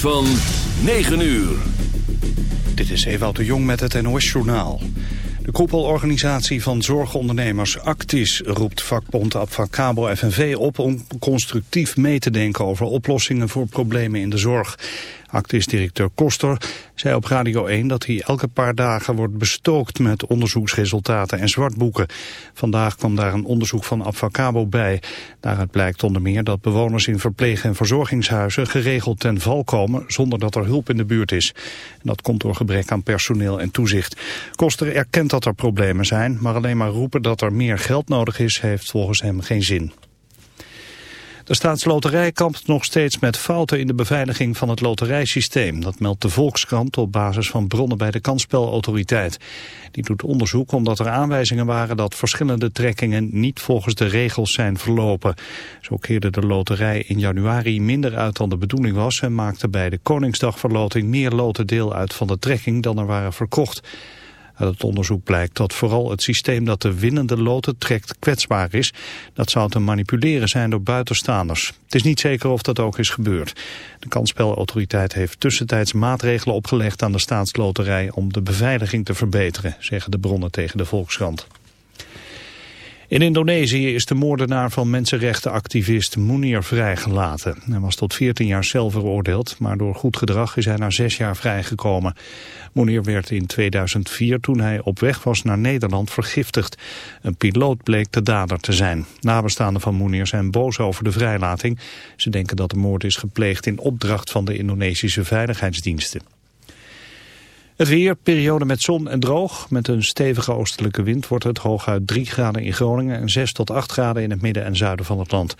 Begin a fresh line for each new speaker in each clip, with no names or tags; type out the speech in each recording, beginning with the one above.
van 9 uur.
Dit is Ewout de Jong met het NOS-journaal. De koepelorganisatie van zorgondernemers Actis roept vakbond Abfacabo FNV op om constructief mee te denken over oplossingen voor problemen in de zorg. Actis-directeur Koster zei op Radio 1 dat hij elke paar dagen wordt bestookt met onderzoeksresultaten en zwartboeken. Vandaag kwam daar een onderzoek van Abfacabo bij. Daaruit blijkt onder meer dat bewoners in verpleeg- en verzorgingshuizen geregeld ten val komen zonder dat er hulp in de buurt is. Dat komt door gebrek aan personeel en toezicht. Koster erkent dat er problemen zijn, maar alleen maar roepen dat er meer geld nodig is heeft volgens hem geen zin. De staatsloterij kampt nog steeds met fouten in de beveiliging van het loterijsysteem. Dat meldt de Volkskrant op basis van bronnen bij de kansspelautoriteit. Die doet onderzoek omdat er aanwijzingen waren dat verschillende trekkingen niet volgens de regels zijn verlopen. Zo keerde de loterij in januari minder uit dan de bedoeling was en maakte bij de Koningsdagverloting meer loten deel uit van de trekking dan er waren verkocht. Uit het onderzoek blijkt dat vooral het systeem dat de winnende loten trekt kwetsbaar is. Dat zou te manipuleren zijn door buitenstaanders. Het is niet zeker of dat ook is gebeurd. De kansspelautoriteit heeft tussentijds maatregelen opgelegd aan de staatsloterij om de beveiliging te verbeteren, zeggen de bronnen tegen de Volkskrant. In Indonesië is de moordenaar van mensenrechtenactivist Munir vrijgelaten. Hij was tot 14 jaar cel veroordeeld, maar door goed gedrag is hij na zes jaar vrijgekomen. Munir werd in 2004, toen hij op weg was naar Nederland, vergiftigd. Een piloot bleek de dader te zijn. Nabestaanden van Munir zijn boos over de vrijlating. Ze denken dat de moord is gepleegd in opdracht van de Indonesische veiligheidsdiensten. Het weer, periode met zon en droog. Met een stevige oostelijke wind wordt het hooguit 3 graden in Groningen... en 6 tot 8 graden in het midden en zuiden van het land.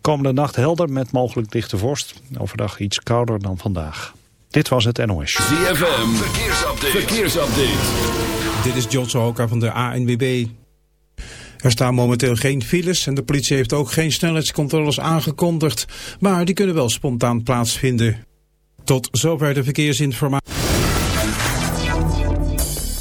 Komende nacht helder met mogelijk lichte vorst. Overdag iets kouder dan vandaag. Dit was het NOS.
ZFM, verkeersupdate. verkeersupdate.
Dit is John Sohoka van de ANWB. Er staan momenteel geen files en de politie heeft ook geen snelheidscontroles aangekondigd. Maar die kunnen wel spontaan plaatsvinden. Tot zover de verkeersinformatie.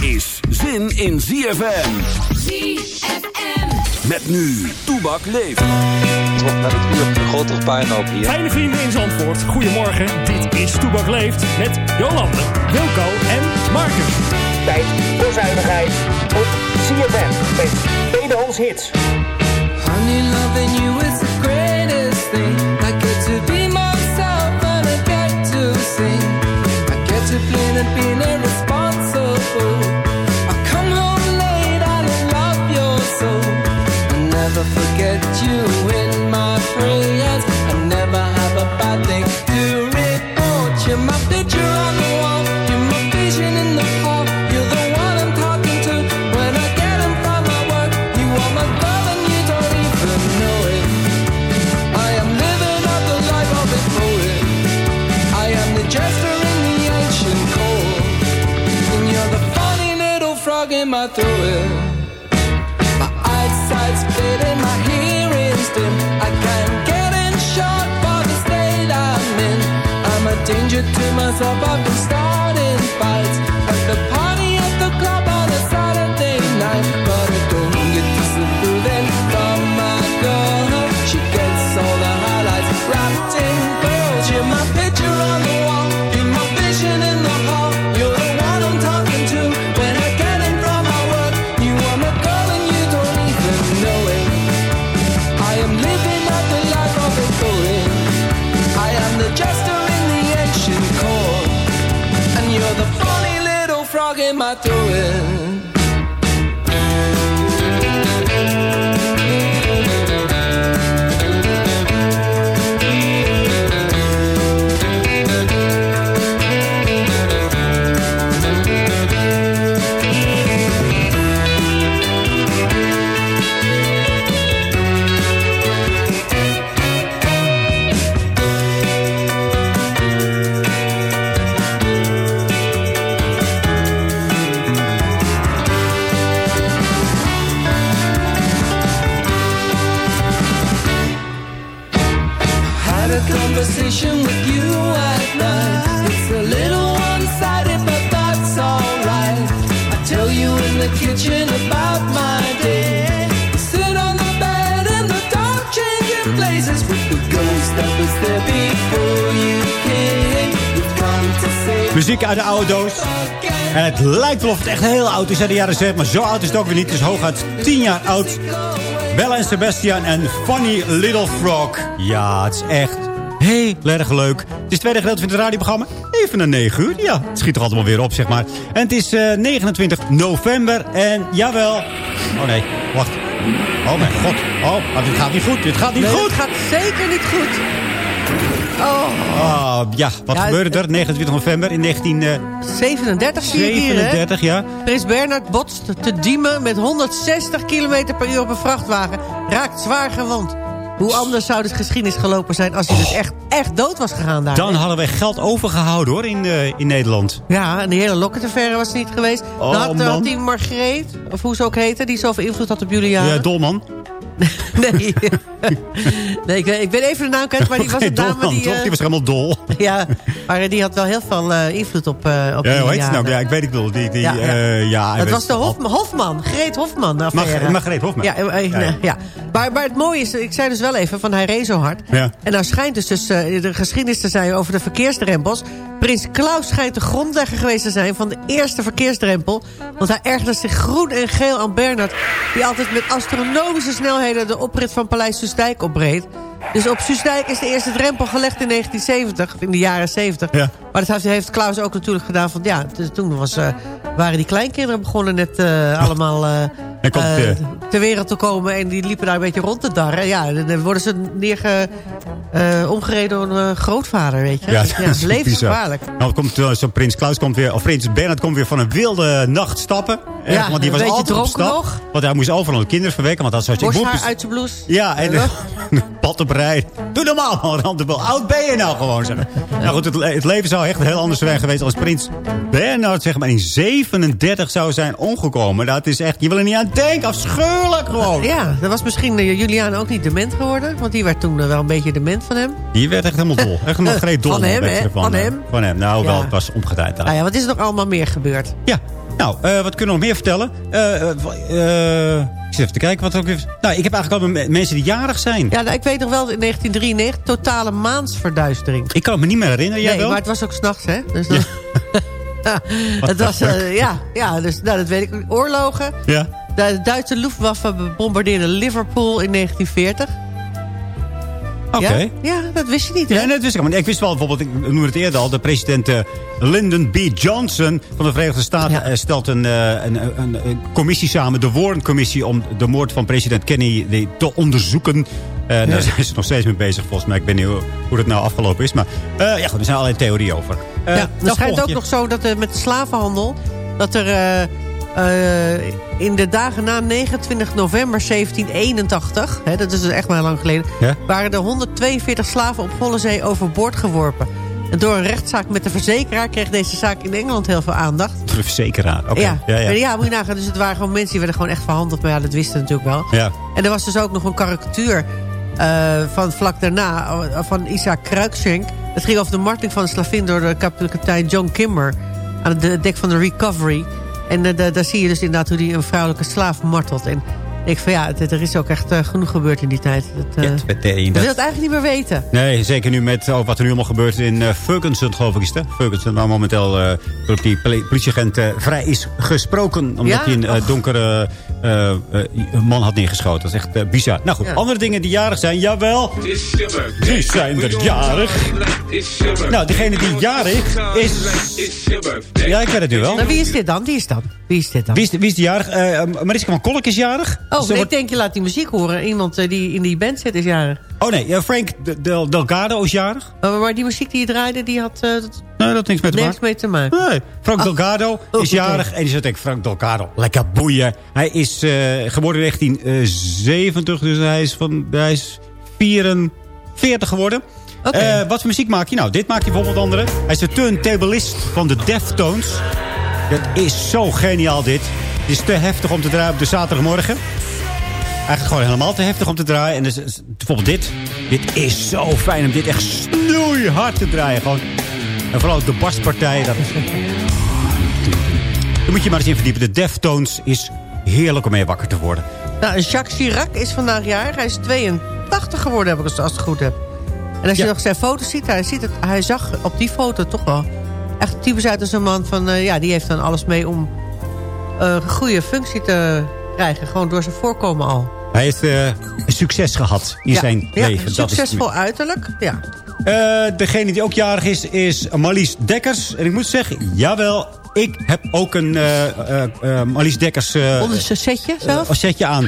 is zin in ZFM.
ZFM.
Met nu, Toebak leeft.
Met het uur een grote puinhoop hier.
Fijne vrienden in Zandvoort, goedemorgen. Dit is Toebak Leeft met Jolande, Wilco en Marcus.
Tijd voor zuinigheid op CFM met tweedehands hits.
Honey, loving you is the greatest thing. I get to be myself and I get to sing. I get to play and be never forget you in my prayers. I never have a bad thing to myself. I've been starting
het lijkt wel of het echt heel oud is uit de jaren 70. Maar zo oud is het ook weer niet. Het is hooguit 10 jaar oud. Bella en Sebastian en Funny Little Frog. Ja, het is echt heel erg leuk. Het is het tweede gedeelte van het radioprogramma. Even na 9 uur. Ja, het schiet toch altijd wel weer op, zeg maar. En het is eh, 29 november. En jawel. Oh nee, wacht. Oh mijn god. Oh, maar dit gaat niet goed. Dit gaat niet
Nee,
goed.
het gaat zeker niet goed. Oh,
Ah, ja, wat
Ja,
gebeurde er? 29 november in 1937,
37 zie ik hier, hè?
ja.
Prins Bernhard botst te Diemen met 160 km per uur op een vrachtwagen. Raakt zwaar gewond. Hoe anders zou de geschiedenis gelopen zijn... als hij dus echt, echt dood was gegaan daar.
Dan hadden wij geld overgehouden hoor in, eh, in Nederland.
Ja, en die hele Lokketaffaire was niet geweest.
Oh,
Dan had, had die Margreet, of hoe ze ook heette... die zoveel invloed had op jullie
Ja. Dolman.
Nee, nee ik, weet- ik ben even de naam kwijt, maar die was een dame die...
toch?
eh,
Die was helemaal dol.
ja, maar die had wel heel veel eh, invloed op, eh op
Ja, hoe heet nou? Ja, ik weet ik wel. Die, die,
Ja,
ja,
ja.
ja,
Het was de Hofman, Hofman, Greet Hofman.
Mag- Margreet Hofman.
Ja,
Ja.
Maar, maar het mooie is, ik zei dus wel even, van hij reed zo hard.
Ja.
En nou schijnt dus, dus de geschiedenis te zijn over de verkeersdrempels. Prins Klaus schijnt de grondlegger geweest te zijn van de eerste verkeersdrempel. Want hij ergerde zich groen en geel aan Bernard... die altijd met astronomische snelheden de oprit van Paleis Soestdijk opreed. Dus op Soestdijk is de eerste drempel gelegd in 1970, of in de jaren 70.
Ja.
Maar dat heeft, Klaus ook natuurlijk gedaan. Van, ja, toen was, eh, waren die kleinkinderen begonnen net eh, allemaal eh,
komt,
ter wereld te komen. En die liepen daar een beetje rond te darren. Ja, dan worden ze neerge, omgereden door een grootvader, weet je.
Ja,
Ja,
dat is
levensgevaarlijk.
Nou, komt, zo prins Klaus komt weer, of prins Bernhard komt weer van een wilde nacht stappen. Echt,
Ja,
want die was altijd op stap.
nog.
Want hij moest overal de kinderen verwekken. Want dat was
Borsthaar uit zijn blouse.
Ja, en pad op rij. Doe normaal, man. Oud ben je nou gewoon, zeg. Nou goed, het, het leven zou echt heel anders zijn geweest als prins Bernhard, zeg maar, in 37 zou zijn omgekomen. Dat is echt, je wil er niet aan denken. Afschuwelijk gewoon.
Ja, dat was misschien eh, Juliaan ook niet dement geworden. Want die werd toen eh, wel een beetje dement van hem.
Die werd echt helemaal dol. Echt
Eh,
greet dol.
van hem, hè? Van
eh,
hem.
Van hem. Nou, wel,
Ja.
het was omgedraaid daar.
Nou ja, wat is er nog allemaal meer gebeurd?
Ja, nou, wat kunnen we nog meer vertellen? Eh, ik zit even te kijken wat er ook weer... Nou, ik heb eigenlijk al me- mensen die jarig zijn.
Ja, nou, ik weet nog wel, in 1993, totale maansverduistering.
Ik kan het me niet meer herinneren, jij
nee,
wel?
maar het was ook s'nachts, hè? Dus dan- het was, eh, ja, ja, dus nou, dat weet ik. Oorlogen.
Ja.
De Duitse Luftwaffe bombardeerde Liverpool in 1940.
Oké.
Ja? ja, dat wist je niet, hè?
Ja, nee, dat wist ik. Maar ik wist wel bijvoorbeeld, ik noemde het eerder al... de president eh, Lyndon B. Johnson van de Verenigde Staten... eh, stelt een, eh, een, een, een commissie samen, de Warren Commissie... om de moord van president Kennedy te onderzoeken. Daar zijn ze nog steeds mee bezig, volgens mij. Ik weet niet hoe, hoe dat nou afgelopen is. Maar ja, goed, er zijn allerlei theorieën over.
Ja, het schijnt ook nog zo dat met de slavenhandel... dat er eh, in de dagen na 29 november 1781... Hè, dat is dus echt maar lang geleden...
Ja?
waren er 142 slaven op volle zee overboord geworpen. En door een rechtszaak met de verzekeraar... kreeg deze zaak in Engeland heel veel aandacht.
De verzekeraar, oké.
Ja.
Ja, ja.
Ja, moet je nagaan. Dus het waren gewoon mensen die werden gewoon echt verhandeld. Maar ja, dat wisten natuurlijk wel.
Ja.
En er was dus ook nog een karikatuur eh, van vlak daarna... eh, van Isaac Cruikshank. Het ging over de marteling van een slavin... door de kapitein John Kimber... aan het dek van de Recovery. En eh, da- daar zie je dus inderdaad hoe hij een vrouwelijke slaaf martelt. En ik van ja, het- er is ook echt eh, genoeg gebeurd in die tijd. Dat, eh,
Ja, dat-
willen het eigenlijk niet meer weten.
Nee, zeker nu met oh, wat er nu allemaal gebeurt in eh, Ferguson, geloof ik is het. hè? Ferguson, waar momenteel eh, door die poli- politieagent eh, vrij is gesproken. Omdat
Ja?
hij een donkere eh, eh, man had neergeschoten. Dat is echt bizar. Nou goed,
Ja.
andere dingen die jarig zijn, jawel. Die zijn er jarig. Nou, degene die jarig is... Ja, ik weet het nu wel.
Nou, wie is dit dan? Wie is dan? Wie is dit dan?
Wie is, wie is die jarig? Eh, Mariska van Kolk is jarig.
Oh,
Wordt-
ik denk je laat die muziek horen. Iemand eh, die in die band zit is jarig.
Oh nee, Frank De- Del- Delgado is jarig.
Maar, maar die muziek die je draaide, die had eh,
Nee, dat niks mee te
niks
maken.
mee te maken.
Nee. Frank
Ah.
Delgado
Oh,
is jarig. En die zegt, ik Frank Delgado, lekker boeien. Hij is eh, geboren in 1970, dus hij is, van, hij is 44 geworden. Wat voor muziek maak je? Nou, dit maak je bijvoorbeeld andere. Hij is de turntablist van de Deftones. Dat is zo geniaal dit. Het is te heftig om te draaien op de zaterdagmorgen. Eigenlijk gewoon helemaal te heftig om te draaien. En dus, is- bijvoorbeeld dit. Dit is zo fijn om dit echt snoeihard te draaien. Gewoon. En vooral de baspartij. Dat... Dan moet je maar eens in verdiepen. De Deftones is heerlijk om mee wakker te worden.
Nou, Jacques Chirac is vandaag jarig. Hij is 82 geworden, heb ik als ik het goed heb. En als je
Ja.
nog zijn foto's ziet, hij, ziet het, hij zag op die foto toch wel echt typisch uit als een man van... eh, ja, die heeft dan alles mee om eh, een goede functie te krijgen. Gewoon door zijn voorkomen al.
Hij heeft eh, succes gehad in
ja,
zijn
ja,
leven. Dat is-
succesvol uiterlijk. Ja.
Eh, degene die ook jarig is, is Marlies Dekkers. En ik moet zeggen, jawel, ik heb ook een eh, Marlies Dekkers
Onder zijn setje zelf.
een setje aan.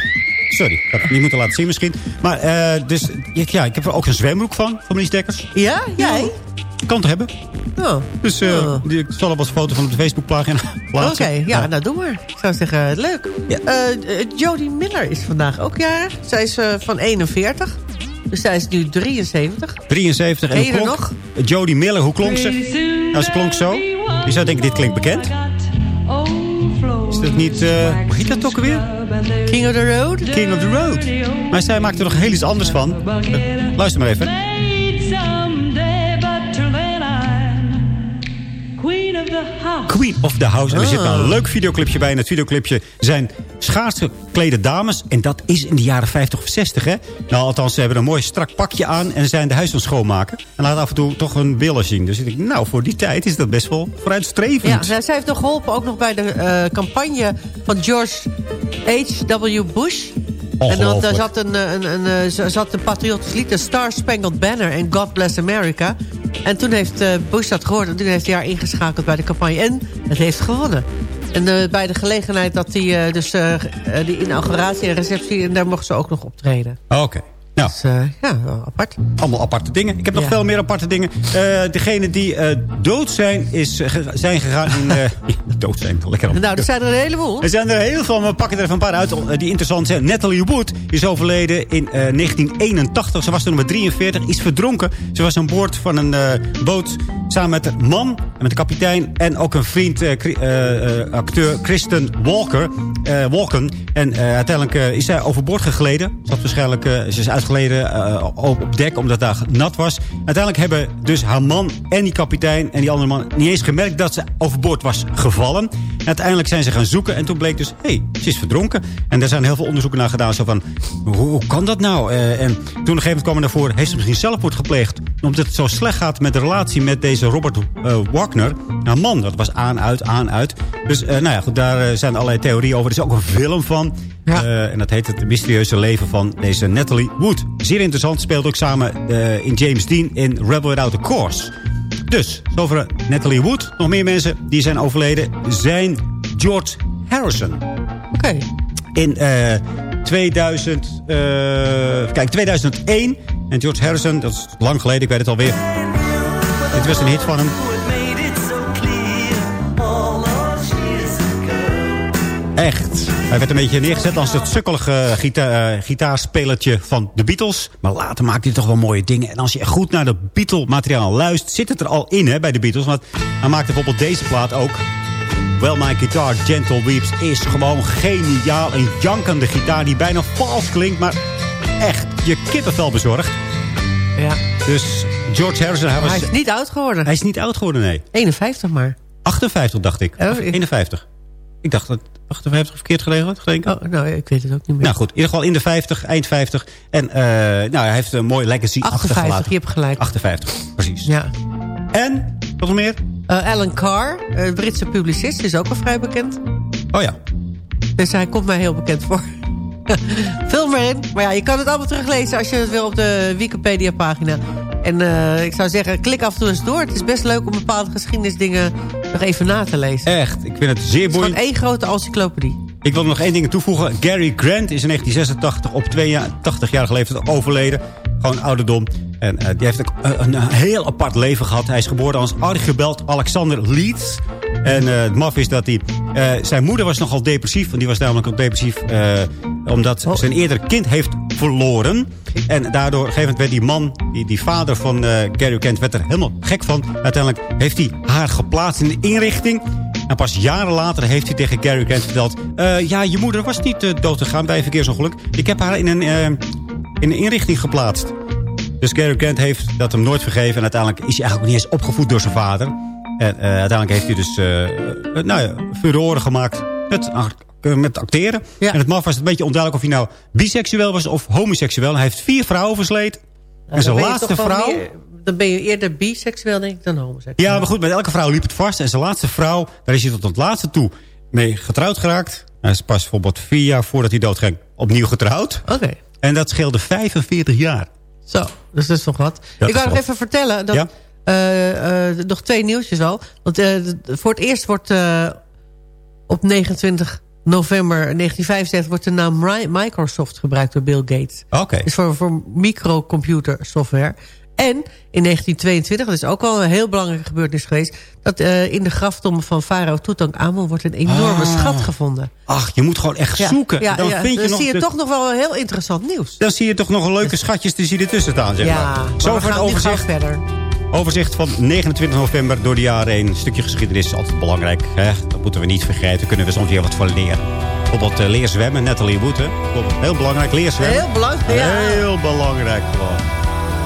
Sorry, ik had het niet moeten laten zien misschien. Maar dus, ja, ik heb er ook een zwembroek van, van Marlies Dekkers.
Ja, jij?
Kan het hebben.
Oh.
Dus eh,
Oh.
die, ik zal er wat foto van op de Facebookpagina
Oké,
plaatsen.
ja, nou doe maar. Ik zou zeggen, leuk.
Ja.
Eh, eh, Jodie Miller is vandaag ook jarig. Zij is eh, van 41. Dus zij is nu 73.
73 en hoe klonk?
nog?
Jodie Miller, hoe klonk ze? Nou, ze klonk zo. Je zou denken, dit klinkt bekend. Is dat niet, eh hoe heet dat ook alweer?
King of the Road?
King of the Road. Maar zij maakt er nog heel iets anders van. Eh, luister maar even. Queen of the House. En er zit
Ah.
een leuk videoclipje bij. En het videoclipje zijn schaars geklede dames. En dat is in de jaren 50 of 60, hè? Nou, althans, ze hebben een mooi strak pakje aan. En ze zijn de huis aan het schoonmaken. En laat af en toe toch hun billen zien. Dus ik denk, nou, voor die tijd is dat best wel vooruitstrevend.
Ja, zij, zij heeft nog geholpen ook nog bij de eh, campagne van George H.W. Bush. En dan, daar zat een, eh, een, een, eh, zat een patriotisch lied, de Star Spangled Banner en God Bless America. En toen heeft eh, Bush dat gehoord en toen heeft hij haar ingeschakeld bij de campagne. En het heeft gewonnen. En eh, bij de gelegenheid dat hij eh, dus eh, eh, die inauguratie en receptie... en daar mocht ze ook nog optreden.
Oké. Nou,
Dus eh, ja, wel apart.
allemaal aparte dingen. Ik heb nog
Ja.
veel meer aparte dingen. Eh degene die eh, dood zijn, is, zijn gegaan in... dood zijn, lekker.
Nou, er zijn er een heleboel.
Er zijn er heel veel, maar we pakken er even een paar uit die interessant zijn. Natalie Wood is overleden in eh, 1981. Ze was toen nummer 43, is verdronken. Ze was aan boord van een boot samen met een man en met de kapitein... en ook een vriend, eh, eh, eh, acteur Kristen Walker, Walken. En uiteindelijk is zij overboord gegleden. Had waarschijnlijk, ze is uitgeleden op, dek omdat daar nat was. Uiteindelijk hebben dus haar man en die kapitein en die andere man... niet eens gemerkt dat ze overboord was gevallen. En uiteindelijk zijn ze gaan zoeken en toen bleek dus... hé, hey, ze is verdronken. En daar zijn heel veel onderzoeken naar gedaan. Zo van, hoe, kan dat nou? En toen op een gegeven moment kwam er naar heeft ze misschien zelfmoord gepleegd? Omdat het zo slecht gaat met de relatie met deze Robert eh, Wagner. Nou man, dat was aan, uit, aan, uit. Dus eh, nou ja, goed, daar eh, zijn allerlei theorieën over. Er is ook een film van.
Ja.
Eh, en dat heet Het mysterieuze leven van deze Natalie Wood. Zeer interessant. Speelt ook samen eh, in James Dean in Rebel Without a Cause. Dus, over Natalie Wood. Nog meer mensen die zijn overleden zijn George Harrison.
Oké.
In eh 2000, eh, kijk, 2001. En George Harrison, dat is lang geleden, ik weet het alweer. Dit was een hit van hem. Echt. Hij werd een beetje neergezet als het sukkelige gita uh, gitaarspelertje van de Beatles. Maar later maakte hij toch wel mooie dingen. En als je goed naar de Beatle-materiaal luistert... zit het er al in hè, bij de Beatles. Want hij maakte bijvoorbeeld deze plaat ook. Well My Guitar Gentle Weeps is gewoon geniaal. Een jankende gitaar die bijna vals klinkt. Maar echt je kippenvel bezorgt.
Ja.
Dus George Harrison... Hij, was,
hij is niet oud geworden.
Hij is niet oud geworden, nee.
51 maar.
58 dacht ik.
Oh, ik...
51. Ik dacht dat 58 verkeerd geregeld. Denk
ik. Oh, nou, ik weet het ook niet meer.
Nou goed, in ieder geval in de 50, eind 50. En uh, nou, hij heeft een mooie legacy
58,
achtergelaten.
je hebt gelijk.
58, precies.
Ja.
En, wat nog meer?
Uh, Alan Carr, uh, Britse publicist, is ook al vrij bekend.
Oh ja.
Dus hij komt mij heel bekend voor. Vul maar in. Maar ja, je kan het allemaal teruglezen als je het wil op de Wikipedia-pagina. En uh, ik zou zeggen, klik af en toe eens door. Het is best leuk om bepaalde geschiedenisdingen nog even na te lezen.
Echt, ik vind het zeer boeiend.
Het is één grote encyclopedie.
Ik wil nog één ding toevoegen. Gary Grant is in 1986 op 82-jarige leeftijd overleden. Gewoon ouderdom. En uh, die heeft ook een, een heel apart leven gehad. Hij is geboren als Archibald Alexander Leeds. En uh, het maf is dat hij... Uh, zijn moeder was nogal depressief. Want die was namelijk ook depressief... Uh, omdat oh. zijn eerder kind heeft verloren. En daardoor, op een gegeven moment werd die man... die, die vader van Gary Kent werd er helemaal gek van. Uiteindelijk heeft hij haar geplaatst in de inrichting. En pas jaren later heeft hij tegen Gary Kent verteld... ja, je moeder was niet dood gegaan bij een verkeersongeluk. Ik heb haar in een, in een inrichting geplaatst. Dus Gary Kent heeft dat hem nooit vergeven. En uiteindelijk is hij eigenlijk niet eens opgevoed door zijn vader. En uh, uiteindelijk heeft hij dus uh, nou ja, furoren gemaakt met, met acteren.
Ja.
En het maf was een beetje onduidelijk of hij nou biseksueel was of homoseksueel. Hij heeft vier vrouwen versleten.
Ja,
en zijn laatste vrouw...
Meer, dan ben je eerder biseksueel denk ik dan homoseksueel.
Ja, maar goed, met elke vrouw liep het vast. En zijn laatste vrouw, daar is hij tot het laatste toe mee getrouwd geraakt. Hij is pas bijvoorbeeld vier jaar voordat hij doodging opnieuw getrouwd.
Oké. Okay.
En dat scheelde 45 jaar.
Zo, dus dat is nog wat. Dat ik wou nog even vertellen dat...
Ja?
Uh, uh, nog twee nieuwtjes al. Want uh, voor het eerst wordt op 29 november 1975... wordt de naam Microsoft gebruikt door Bill Gates.
Oké. Okay.
Dus voor, voor microcomputer software. En in 1922, dat is ook al een heel belangrijke gebeurtenis geweest... dat uh, in de graftombe van farao Tutankhamon wordt een enorme
Ah.
schat gevonden.
Ach, je moet gewoon echt
Ja,
zoeken.
Ja,
dan
ja,
vind je
dan
nog
zie je
de-
toch nog wel heel interessant nieuws.
Dan zie je toch nog leuke schatjes te zien ertussen staan, zeg
ja,
maar.
maar
Zo
we gaan
overzicht,
verder.
overzicht van 29 november door de jaren heen. Een stukje geschiedenis is altijd belangrijk. Hè? Dat moeten we niet vergeten. Daar kunnen we soms weer wat van leren. Bijvoorbeeld eh, leer zwemmen, Natalie Wood. Hè? Heel belangrijk, leer zwemmen.
Heel belangrijk, ja.
Heel belangrijk gewoon.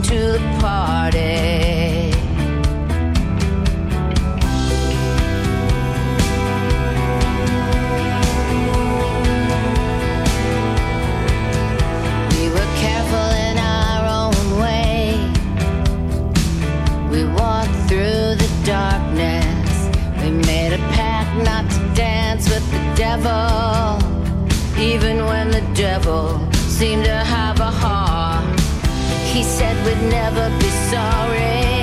to the party. We were careful in our own way. We walked through the darkness. We made a pact not to dance with the devil. Even when the devil seemed to have a heart. He said we'd never be sorry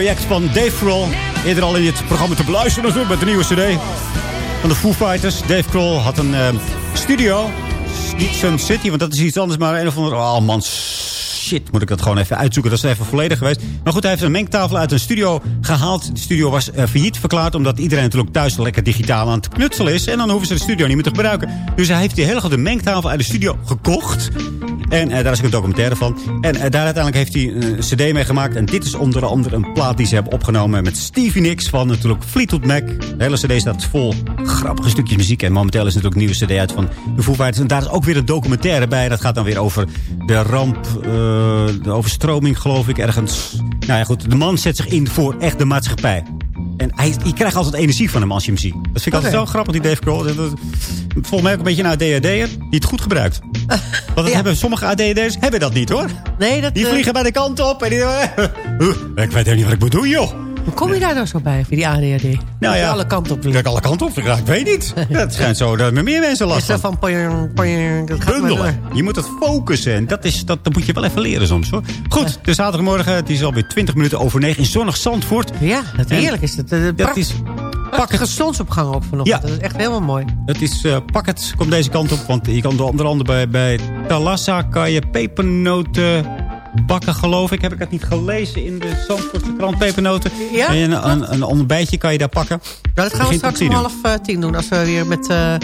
project van Dave Kroll. Eerder al in dit programma te beluisteren natuurlijk met de nieuwe cd. Van de Foo Fighters. Dave Kroll had een eh, studio. Niet Sun City, want dat is iets anders. Maar een of andere... Oh man, shit. Moet ik dat gewoon even uitzoeken. Dat is even volledig geweest. Maar goed, hij heeft een mengtafel uit een studio gehaald. De studio was uh, failliet verklaard. Omdat iedereen natuurlijk thuis lekker digitaal aan het knutselen is. En dan hoeven ze de studio niet meer te gebruiken. Dus hij heeft die hele grote mengtafel uit de studio gekocht. En eh, daar is ook een documentaire van. En eh, daar uiteindelijk heeft hij een cd mee gemaakt. En dit is onder andere een plaat die ze hebben opgenomen met Stevie Nicks van natuurlijk Fleetwood Mac. De hele cd staat vol grappige stukjes muziek. En momenteel is natuurlijk een nieuwe cd uit van de Foo. En daar is ook weer een documentaire bij. Dat gaat dan weer over de ramp, eh, de overstroming geloof ik ergens. Nou ja goed, de man zet zich in voor echt de maatschappij. En hij, je krijgt altijd energie van hem als je hem ziet. Dat vind ik altijd zo grappig, die Dave Grohl. Volgens mij ook een beetje een ADHD'er die het goed gebruikt. Want dat hebben, sommige ADHD'ers hebben dat niet hoor.
Nee, dat...
Die
eh,
vliegen bij de kant op. En die, ik weet helemaal niet wat ik moet doen, joh.
Hoe kom je daar nou zo bij, voor die ADHD?
Nou
Dat je
ja.
alle kanten op
Dat ik alle kanten op. Ik weet niet. Het schijnt zo dat er meer mensen last
dat
van.
van dat
Bundelen. Je moet het focussen. En dat, is, dat, dat moet je wel even leren soms hoor. Goed, de zaterdagmorgen. Het is alweer 20 minuten over 9 in zonnig Zandvoort.
Ja, dat heerlijk is het. Eh,
Dat is...
Prachtige zonsopgang ook vanochtend.
Ja.
Dat is echt helemaal mooi.
Het is, eh, pak het, kom deze kant op. Want je kan onder andere bij, bij Talassa kan je pepernoten bakken, geloof ik. Heb ik het niet gelezen in de Zandvoortse krant, pepernoten.
Ja,
En een, een, ontbijtje kan je daar pakken.
Nou, dat gaan we straks
om
half eh, tien doen. Als we weer met eh,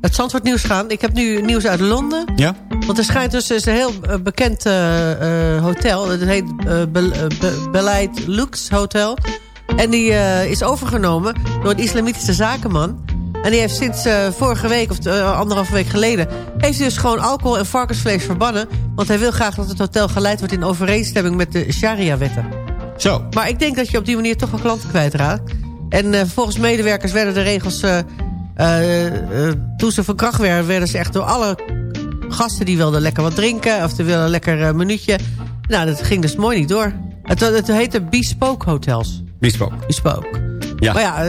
het Zandvoort nieuws gaan. Ik heb nu nieuws uit Londen.
Ja?
Want er schijnt dus is een heel eh, bekend hotel. Het heet Be Be- Beleid Lux Hotel. En die is overgenomen door een islamitische zakenman. En die heeft sinds eh, vorige week, of eh, anderhalve week geleden... heeft hij dus gewoon alcohol en varkensvlees verbannen. Want hij wil graag dat het hotel geleid wordt in overeenstemming met de sharia-wetten.
Zo.
Maar ik denk dat je op die manier toch wel klanten kwijtraakt. En eh, volgens medewerkers werden de regels... toen ze van kracht werden, werden ze echt door alle gasten... die wilden lekker wat drinken of die wilden een lekker minuutje. Nou, dat ging dus mooi niet door. Het, het heette Bespoke Hotels.
Bespoke.
Bespoke.
Ja.
Maar ja,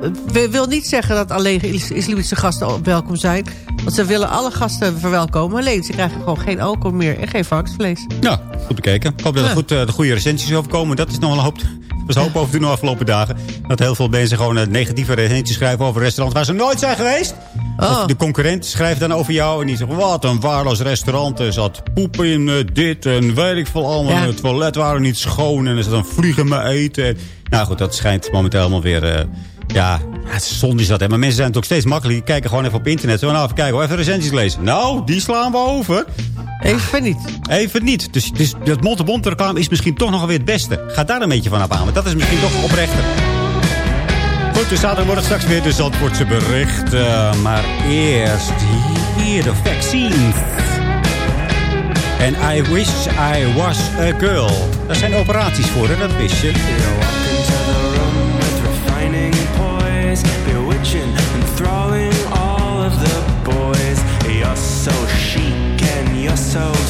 het wil niet zeggen dat alleen is- islamitische gasten welkom zijn. Want ze willen alle gasten verwelkomen. Alleen ze krijgen gewoon geen alcohol meer en geen varkensvlees.
Ja, goed bekeken. Ik hoop dat er
Ja.
goed, eh, de goede recensies overkomen. Dat is nog wel een hoop... Dat een hoop over de afgelopen dagen. Dat heel veel mensen gewoon eh, negatieve recensies schrijven over restaurants waar ze nooit zijn geweest.
Oh.
De concurrent schrijft dan over jou en die zegt... Wat een waardeloos restaurant. Er zat poep in, eh, dit en weet ik veel allemaal.
Ja.
Het toilet waren niet schoon en er zat een vliegen eten. En- Nou goed, dat schijnt momenteel helemaal weer... ja, ja, het is zonde is dat. Hè. Maar mensen zijn het ook steeds makkelijker. Die kijken gewoon even op internet. Zo, nou, even kijken. hoor, Even recensies lezen. Nou, die slaan we over.
Even niet.
Even niet. Dus, dus dat mond-to-mond reclame is misschien toch nog wel weer het beste. Ga daar een beetje van af aan. Want dat is misschien toch oprechter. Goed, dus zaterdag wordt het straks weer de Zandvoortse berichten. Maar eerst hier de vaccines. En I wish I was a girl. Daar zijn operaties voor, hè? dat wist je.
So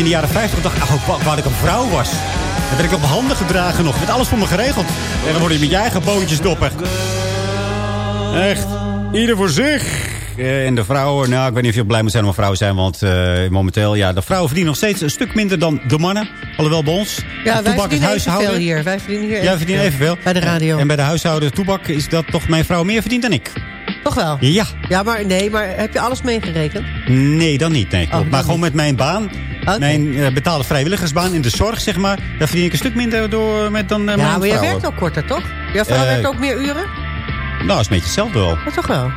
in
de jaren 50 dacht... ach, wou wou ik een vrouw was. Dat werd ik op handen gedragen nog. Met alles voor me geregeld. En dan word je met je eigen boontjes doppen. Echt. Ieder voor zich. Eh, En de vrouwen, nou, ik weet niet of je blij moet zijn om een vrouw te zijn. Want eh, momenteel, ja, de vrouwen verdienen nog steeds een stuk minder dan de mannen. Alhoewel bij ons.
Ja,
de
wij verdienen
huishouden.
evenveel hier. Wij verdienen hier
Jij verdient evenveel.
Bij de radio.
En bij de huishouden toebak is dat toch mijn vrouw meer verdient dan ik.
Toch wel?
Ja.
Ja, maar nee, maar heb je alles meegerekend?
Nee, dan niet. Nee,
dan
maar gewoon
niet.
met mijn baan. Mijn eh, betaalde vrijwilligersbaan in de zorg, zeg maar. Daar verdien ik een stuk minder door, met dan eh,
ja,
mijn
maar jij werkt ook korter, toch? Jouw vrouw
Eh,
werkt ook meer uren?
Nou, is een beetje hetzelfde wel.
Ja, toch wel?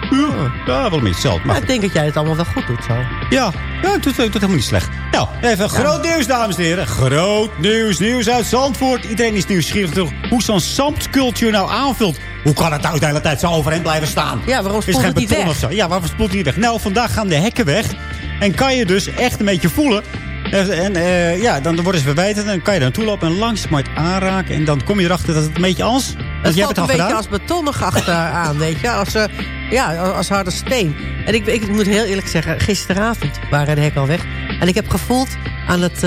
Ja, wel een beetje hetzelfde.
Maar ik denk dat jij het allemaal wel goed doet zo.
ja, ja het doet, het helemaal niet slecht. Nou, even groot nieuws, dames en heren. Groot nieuws, nieuws uit Zandvoort. Iedereen is nieuwsgierig hoe zo'n zandcultuur nou aanvult. Hoe kan het nou de hele tijd zo overeind blijven staan?
Ja, waarom
Is
spoelt
geen
het niet
beton
weg?
of zo? Ja, waarom spoelt het niet weg? Nou, vandaag gaan de hekken weg. En kan je dus echt een beetje voelen. Eh, En eh, ja, dan worden ze verwijterd. En dan kan je daar naartoe lopen en langzaam het aanraken. En dan kom je erachter dat het een beetje als...
Het
Dat jij
valt
hebt
een
het al
beetje
gedaan.
als betonnig achteraan, weet je. Als, eh, ja, als harde steen. En ik, ik moet heel eerlijk zeggen, gisteravond waren de hekken al weg. En ik heb gevoeld aan het...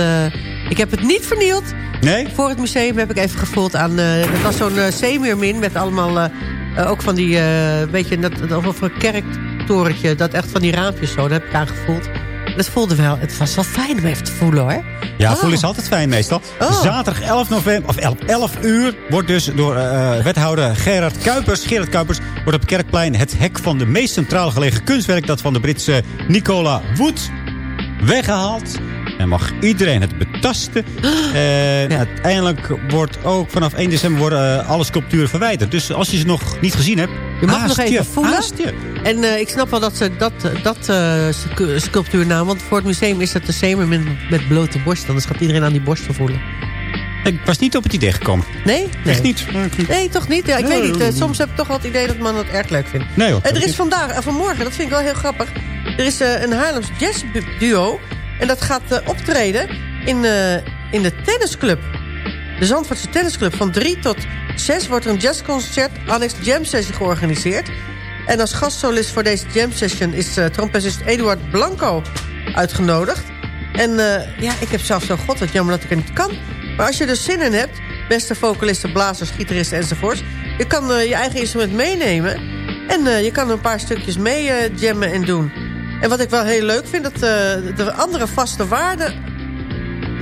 ik heb het niet vernield.
Nee?
Voor het museum heb ik even gevoeld aan... het was zo'n uh, zeemeermin met allemaal... ook van die, beetje, dat, dat, of een kerktorentje. Dat echt van die raampjes zo. Daar heb ik aan gevoeld. Het voelde wel, het was wel fijn om even te voelen hoor.
Ja,
Oh.
voelen is altijd fijn meestal.
Oh.
Zaterdag 11 november, of 11, 11 uur, wordt dus door eh, wethouder Gerard Kuipers, Gerard Kuipers, wordt op Kerkplein het hek van de meest centraal gelegen kunstwerk, dat van de Britse Nicola Wood, weggehaald. En mag iedereen het betasten. En uiteindelijk wordt ook vanaf 1 december worden eh, alle sculpturen verwijderd. Dus als je ze nog niet gezien hebt,
Je mag
haast
nog even
je,
voelen.
je.
En eh, ik snap wel dat ze dat, dat eh, scu- sculptuur namen. Want voor het museum is het de zeemer met, met blote borst. Anders gaat iedereen aan die borsten voelen.
Ik was niet op het idee gekomen.
Nee?
Echt
Nee.
niet.
Nee, toch niet? Ja, ik
Nee.
weet niet. Eh, soms heb ik toch wel het idee dat man het erg leuk vindt.
Nee hoor.
Eh, er is vandaag, eh, vanmorgen, dat vind ik wel heel grappig. Er is eh, een Haarlems jazz duo. En dat gaat eh, optreden in, eh, in de tennisclub. De Zandvoortse tennisclub. Van 3 tot 6 wordt er een jazzconcert annex jam sessie georganiseerd. En als gastsolist voor deze jam session is eh trompetist Eduard Blanco uitgenodigd. En eh, ja, ik heb zelf zo god wat jammer dat ik er niet kan. Maar als je er zin in hebt, beste vocalisten, blazers, gitaristen enzovoorts... je kan eh, je eigen instrument meenemen. En je kan een paar stukjes mee jammen en doen. En wat ik wel heel leuk vind, dat de andere vaste waarden...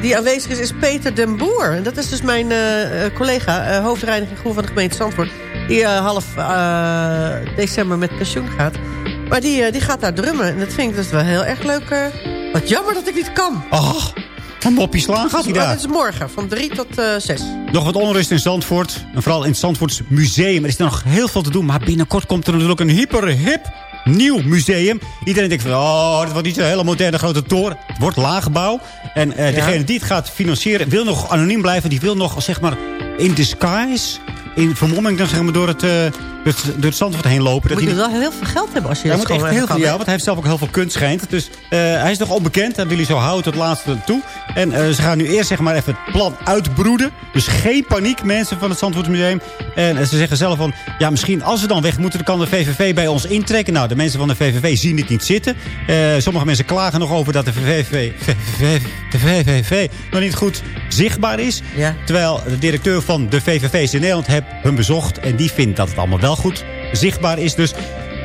die aanwezig is, is Peter den Boer. En dat is dus mijn eh, eh, collega, hoofdreiniging groen van de gemeente Zandvoort... die half december met pensioen gaat. Maar die, die gaat daar drummen. En dat vind ik dus wel heel erg leuk. wat jammer dat ik niet kan.
Oh, een moppie slaan gaat hij daar.
dat is morgen, van 3 tot eh 6.
Nog wat onrust in Zandvoort. En vooral in het Zandvoorts museum. Er is er nog heel veel te doen. Maar binnenkort komt er natuurlijk een hyper hip nieuw museum. Iedereen denkt van, oh, dat wordt niet zo'n hele moderne grote toren. Het wordt laagbouw. En eh, degene die het gaat financieren wil nog anoniem blijven. Die wil nog, zeg maar, in disguise... In vermomming dan zeg maar door het, eh, door het, door het Zandvoort heen lopen.
Moet
hij
je wel heel veel geld hebben als je
hij
dat
moet echt heel veel, ja, want hij heeft zelf ook heel veel kunst schijnt. Dus eh, hij is nog onbekend. Dat wil hij zo houden tot het laatste toe. En eh, ze gaan nu eerst zeg maar even het plan uitbroeden. Dus geen paniek, mensen van het Zandvoortsmuseum. En eh, ze zeggen zelf van... Ja, misschien als we dan weg moeten, dan kan de VVV bij ons intrekken. Nou, de mensen van de VVV zien dit niet zitten. Eh, sommige mensen klagen nog over dat de VVV, VVV, de VVV nog niet goed zichtbaar is. Terwijl de directeur van de VVV's in Nederland hem bezocht. En die vindt dat het allemaal wel goed zichtbaar is. Dus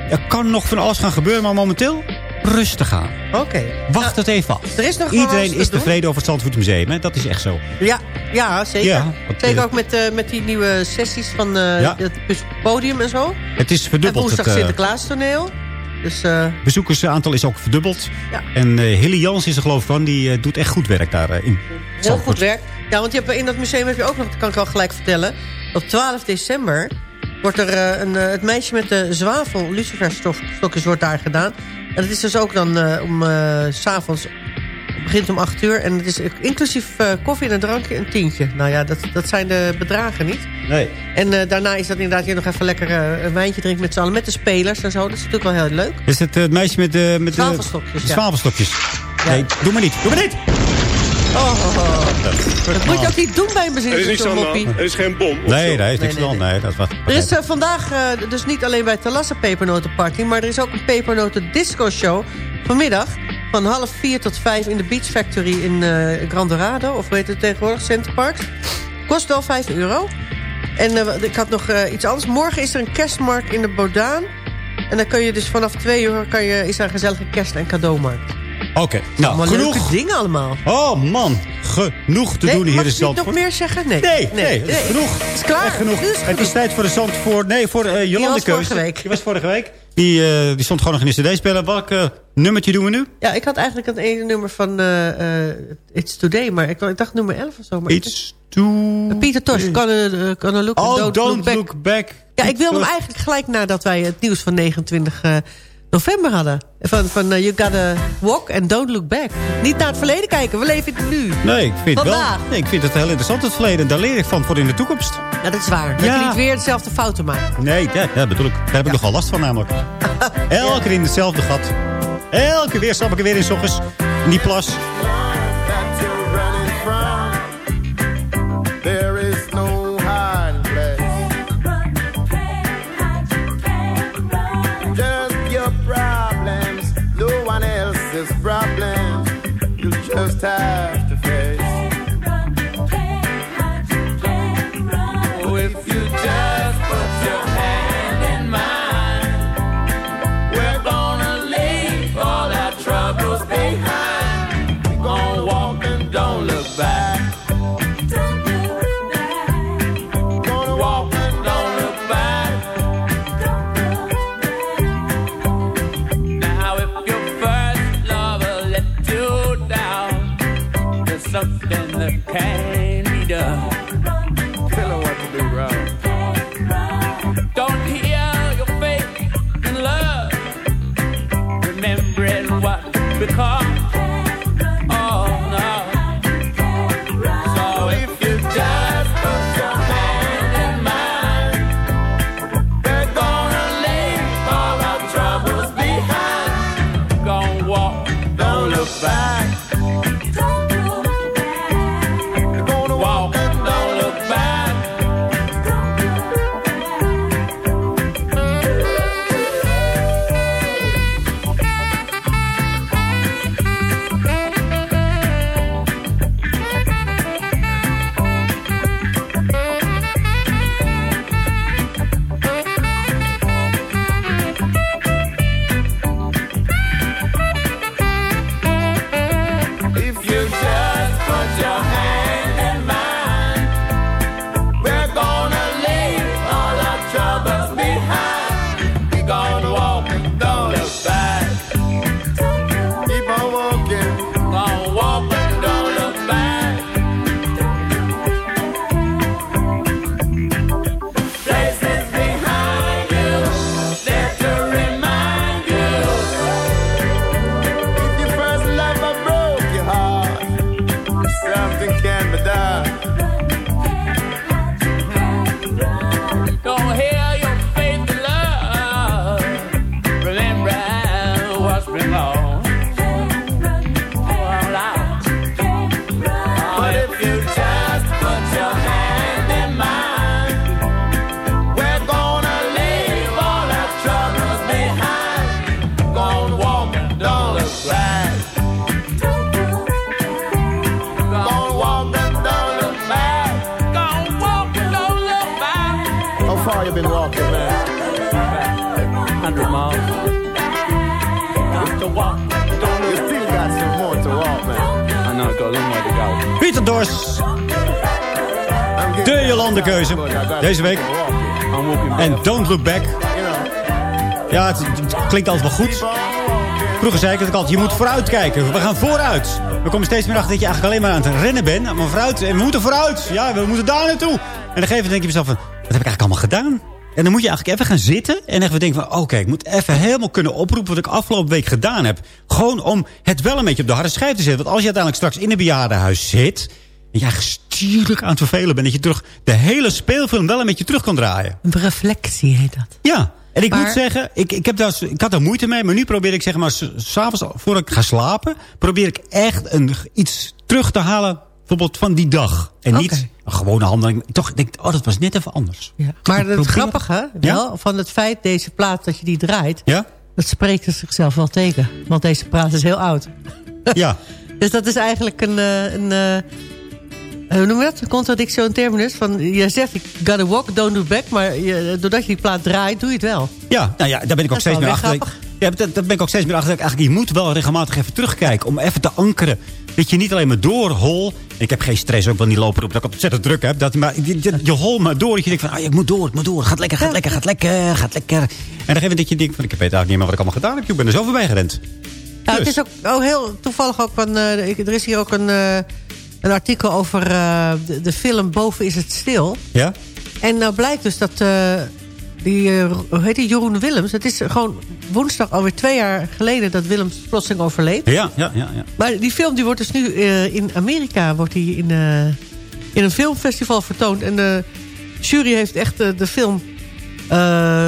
er kan nog van alles gaan gebeuren, maar momenteel rustig aan.
Oké.
Wacht het even af.
Er is nog
Iedereen is
doen.
tevreden over het Zandvoortmuseum, hè? Dat is echt zo.
Ja, ja zeker.
Ja,
zeker ook met, eh, met die nieuwe sessies van eh,
Ja.
het podium en zo.
Het is
En
verdubbeld.
woensdag
Het eh,
Sinterklaas toneel. Dus
bezoekersaantal is ook verdubbeld.
Ja.
En Hilly Jans is er geloof ik van. Die doet echt goed werk daar in.
heel goed werk. Ja, want je hebt, in dat museum heb je ook nog, dat kan ik wel gelijk vertellen. Op 12 december wordt er eh, een, eh, het meisje met de zwavel luciferstokjes wordt daar gedaan. En dat is dus ook dan eh, om s s'avonds. Het begint om 8 uur. En het is inclusief koffie en een drankje een tientje. Nou ja, dat, dat zijn de bedragen niet.
Nee.
En daarna is dat inderdaad je nog even lekker een wijntje drinken met z'n allen. Met de spelers en zo. Dat is natuurlijk wel heel leuk.
Is het het meisje met de... Met de
Zwavelstokjes,
de zwavelstokjes. Nee, doe maar niet. Doe maar niet.
Oh, dat moet je ook niet doen bij een
Er is niks
bezitter,
aan de
moppie.
hand. Er is geen bom.
Nee, daar is niks aan. Nee, dat was...
Er is eh, vandaag eh, dus niet alleen bij Talassa pepernotenparty... maar er is ook een pepernoten disco show vanmiddag... van half vier tot vijf in de Beach Factory in eh Grand Dorado... of heet het tegenwoordig, Center Park. Kost wel 5 euro. En ik had nog eh, iets anders. Morgen is er een kerstmarkt in de Bodaan. En dan kun je dus vanaf twee uur... Kan je, is er een gezellige kerst- en cadeaumarkt.
Oké, nou, genoeg.
leuke dingen allemaal.
Oh man, genoeg te
Nee,
doen hier
mag
in
ik niet nog
Zandvoort.
meer zeggen? Nee.
Nee, nee, het is genoeg.
Het is klaar.
Echt genoeg.
Het is
Het is tijd voor de Zandvoort... Nee, voor uh, Jolande
was vorige week.
Die was vorige week. Die, eh, die stond gewoon nog in de cd-speler. Welk eh, nummertje doen we nu?
Ja, ik had eigenlijk het ene nummer van It's Today, maar ik, ik dacht nummer 11 of zo. Maar
It's to...
Pieter Tosh, Gonna, uh, gonna look,
Oh,
don't,
don't
look back. Ja, ik wilde hem eigenlijk gelijk nadat wij het nieuws van 29 eh, november hadden. Van, van eh, You Gotta Walk and Don't Look Back. Niet naar het verleden kijken, we leven in het nu.
Nee, ik vind,
Vandaag.
wel, nee, ik vind het heel interessant het verleden. Daar leer ik van voor in de toekomst.
Ja, dat is waar. Dat
Ja.
je niet weer dezelfde fouten maakt.
Nee, dat, dat bedoel ik. Daar heb ik nogal last van namelijk. Elke keer in hetzelfde gat. Elke weer stap ik er weer in s ochtends. In die plas. Dors. De Jolande keuze. Deze week. En Don't Look Back. Ja, het, klinkt altijd wel goed. Vroeger zei ik het altijd, je moet vooruit kijken. We gaan vooruit. We komen steeds meer achter dat je eigenlijk alleen maar aan het rennen bent. Maar vooruit, en we moeten vooruit. Ja, we moeten daar naartoe. En een gegeven moment denk je jezelf van, wat heb ik eigenlijk allemaal gedaan? En dan moet je eigenlijk even gaan zitten en even denken van... oké, ik moet even helemaal kunnen oproepen wat ik afgelopen week gedaan heb. Gewoon om het wel een beetje op de harde schijf te zetten. Want als je uiteindelijk straks in een bejaardenhuis zit... en jij stierlijk aan het vervelen bent... dat je terug de hele speelfilm wel een beetje terug kan draaien.
Een reflectie heet dat.
Ja, en ik
Maar-
moet zeggen, ik, ik, heb daar, ik had daar moeite mee. Maar nu probeer ik zeg maar, s- s'avonds voordat ik ga slapen... probeer ik echt een, iets terug te halen... bijvoorbeeld van die dag. En niet een gewone handeling. Toch, ik denk, oh, dat was net even anders.
Ja. Maar het grappige wel, van het feit deze plaat dat je die draait...
Ja?
dat spreekt er zichzelf wel tegen. Want deze plaat is heel oud.
Ja.
dus dat is eigenlijk een... eh, een eh, hoe noem je dat? Een contradictio in terminus. Van, je zegt, ik gotta walk, don't do back. Maar je, doordat je die plaat draait, doe je het wel.
Ja, nou ja, daar ben ik ook
Dat
steeds meer achter. Ja, daar, daar ben ik ook steeds meer achter. dat ik Eigenlijk, je moet wel regelmatig even terugkijken. Om even te ankeren. Dat je niet alleen maar doorhol. Ik heb geen stress ook wel niet lopen op dat ik ontzettend druk heb. Dat, maar je, je, je hol maar door. Dat je denkt van, ah, ik moet door, ik moet door. Gaat lekker, gaat lekker, gaat lekker, gaat lekker. En dan je dat je denkt van, ik weet eigenlijk niet meer wat ik allemaal gedaan heb. Ik ben er zo voorbij gerend.
Ja, Het
Dus.
is ook oh, heel toevallig ook van... eh, er is hier ook een, eh, een artikel over eh, de, de film Boven is het stil.
Ja?
En nou blijkt dus dat die, eh, hoe heet die, Jeroen Willems... het is gewoon woensdag alweer twee jaar geleden dat Willems plotseling overleed.
Ja, ja, ja. ja.
Maar die film die wordt dus nu eh, in Amerika wordt die in, eh, in een filmfestival vertoond. En de jury heeft echt de film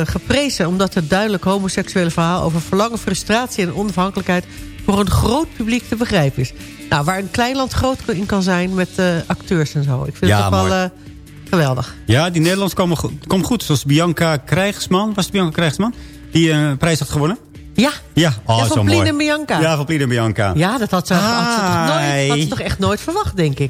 geprezen... omdat het duidelijk homoseksuele verhaal over verlangen, frustratie en onafhankelijkheid... voor een groot publiek te begrijpen is. Nou, waar een klein land groot in kan zijn met acteurs en zo. Ik vind
Ja,
het toch wel geweldig.
Ja, die Nederlands komen, go- komen goed. Zoals Bianca Krijgsman. Was het Bianca Krijgsman? Die eh, een prijs had gewonnen?
Ja.
Ja, oh,
Ja,
zo
van
mooi.
Plien en Bianca.
Ja, van Plien en Bianca.
Ja, dat had ze, had ze, toch, nooit, had ze toch echt nooit verwacht, denk ik.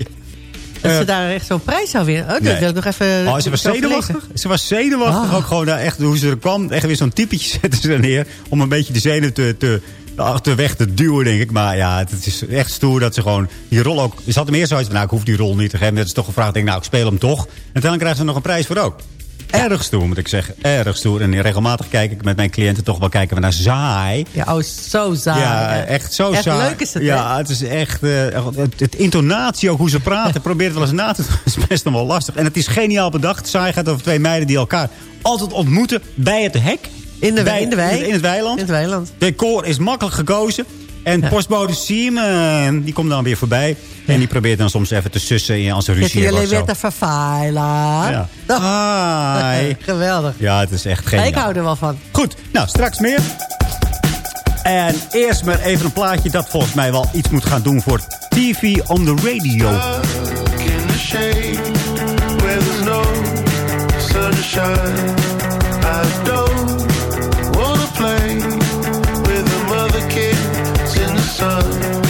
Dat
Eh,
ze daar echt zo'n prijs zou winnen. Oh, dat
Nee.
wil ik nog even...
Oh, ze was zenuwachtig. Ze was zenuwachtig.
Ah.
Ook gewoon daar echt, hoe ze er kwam. Echt weer zo'n typetje zetten ze er neer. Om een beetje de zenuw te, te, achter weg te duwen, denk ik. Maar ja, het is echt stoer dat ze gewoon die rol ook... Ze had hem eerst zoiets van, nou, ik hoef die rol niet te geven. Dat is toch gevraagd. Ik denk, nou, ik speel hem toch. En uiteindelijk krijgt ze nog een prijs voor ook. Erg stoer, moet ik zeggen. Erg stoer. En regelmatig kijk ik met mijn cliënten toch wel kijken we naar saai.
Ja, oh, zo saai.
Ja, echt zo
Echt
saai.
leuk is het,
Ja, het is echt... echt- het, het intonatie ook, hoe ze praten. Probeer het wel eens na te doen. Is best nog wel lastig. En het is geniaal bedacht. Saai gaat over twee meiden die elkaar altijd ontmoeten bij het hek.
In de,
Bij-
in de wei.
In het weiland.
In het weiland.
Decor is makkelijk gekozen. En postbode Simon, die komt dan weer voorbij. En die probeert dan soms even te sussen als ze
Zitten
ruzie hebben
jullie weer te?
Ja. Hi.
Geweldig.
Ja, het is echt geniaal.
ik hou er wel van.
Goed, nou, straks meer. En eerst maar even een plaatje dat volgens mij wel iets moet gaan doen voor TV on the radio.
in the shade where there's no sunshine. I don't sun.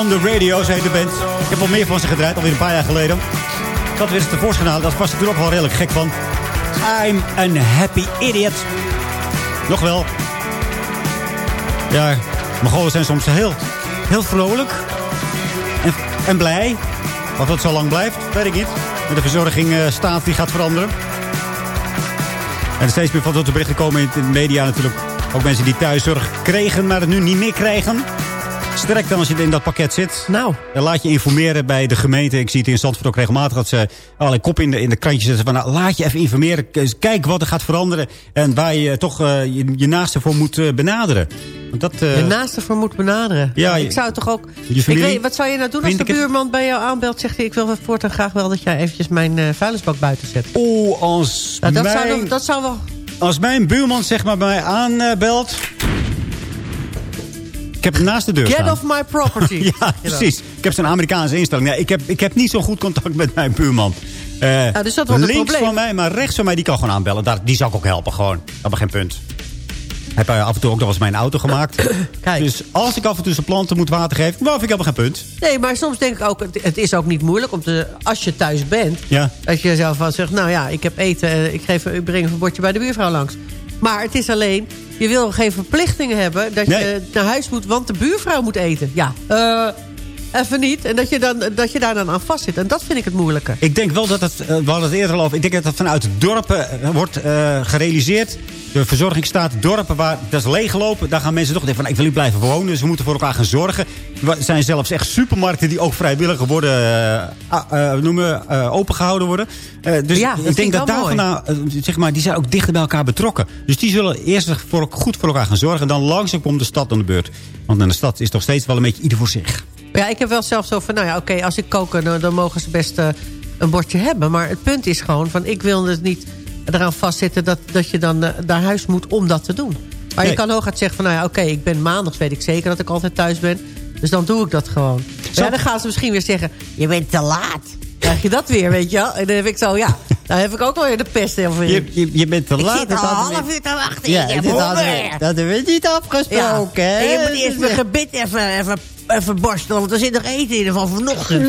On the Radio, heet de band. Ik heb al meer van ze gedraaid, alweer een paar jaar geleden. Ik had weer eens tevoorschijn daar was er ook wel redelijk gek van. I'm an happy idiot. Nog wel. Ja, Mongolen zijn soms heel, heel vrolijk. En, en blij. Of dat zo lang blijft, weet ik niet. Met de verzorging eh, die gaat veranderen. En er steeds meer van tot de berichten komen in de media natuurlijk. Ook mensen die thuiszorg kregen, maar het nu niet meer krijgen. Sterk dan als je in dat pakket zit.
Nou.
Laat je informeren bij de gemeente. Ik zie het in Zandvoort ook regelmatig dat ze allerlei kop in de, in de krantjes zetten. Van, nou, laat je even informeren. Kijk wat er gaat veranderen. En waar je toch eh, je, je naaste voor moet eh, benaderen. Dat, eh,
Je naaste voor moet benaderen.
Ja,
ik zou toch ook... Ik weet, wat zou je nou doen als de buurman bij jou aanbelt? Zegt hij, ik wil voortaan graag wel dat jij eventjes mijn vuilnisbak buiten zet.
Oeh, als
Nou, dat, zou, dat zou wel...
Als mijn buurman zeg maar bij mij aanbelt... ik heb hem naast de deur
Get
staan.
off my property.
ja, precies. Ik heb zo'n Amerikaanse instelling. Nee, ik, heb, ik heb niet zo goed contact met mijn buurman. Eh,
Nou, dus dat wordt
links
probleem.
van mij, maar rechts van mij, die kan gewoon aanbellen. Daar, die zou ik ook helpen, gewoon. Dat is geen punt. Heb hij af en toe ook nog eens mijn auto gemaakt. Dus als ik af en toe zijn planten moet water geven... nou, vind ik helemaal geen punt.
Nee, maar soms denk ik ook, het, het is ook niet moeilijk om te, als je thuis bent,
Ja.
dat je zelf van zegt, nou ja, ik heb eten, eh, ik, geef, ik breng een bordje bij de buurvrouw langs. Maar het is alleen, je wil geen verplichtingen hebben dat je naar huis moet, want de buurvrouw moet eten. Ja, eh, even niet. En dat je, dan, dat je daar dan aan vastzit. En dat vind ik het moeilijke.
Ik denk wel dat het, eh, we hadden het eerder al over... ik denk dat het vanuit dorpen eh, wordt eh, gerealiseerd. De verzorging staat dorpen waar dat is leeggelopen. Daar gaan mensen toch denken van ik wil hier blijven wonen. Dus we moeten voor elkaar gaan zorgen. Er zijn zelfs echt supermarkten die ook vrijwillig worden noemen, eh, opengehouden worden. Dus
Ja, dat
ik denk dat daar vandaan, zeg maar, die zijn ook dichter bij elkaar betrokken. Dus die zullen eerst voor, goed voor elkaar gaan zorgen. En dan langzaam komt de stad aan de beurt. Want in de stad is toch steeds wel een beetje ieder voor zich.
Ja, ik heb wel zelf zo van, nou ja, oké, als ik kook, dan, dan mogen ze best eh, een bordje hebben. Maar het punt is gewoon van, ik wil dus niet eraan vastzitten dat, dat je dan eh, naar huis moet om dat te doen. Maar je kan hooguit zeggen van, nou ja, oké, ik ben maandags, weet ik zeker dat ik altijd thuis ben. Dus dan doe ik dat gewoon. Ja, dan gaan ze misschien weer zeggen, je bent te laat. Krijg je dat weer, weet je wel? En dan heb ik zo, ja, dan heb ik ook wel weer de pest over
Je, je, je bent te
Ik
laat.
zit al een half uur te wachten.
Ja,
ik
dit hadden we- dat hebben we niet afgesproken.
Ja. je moet eerst mijn gebit even, even, even borstelen, want er zit nog eten in van vanochtend.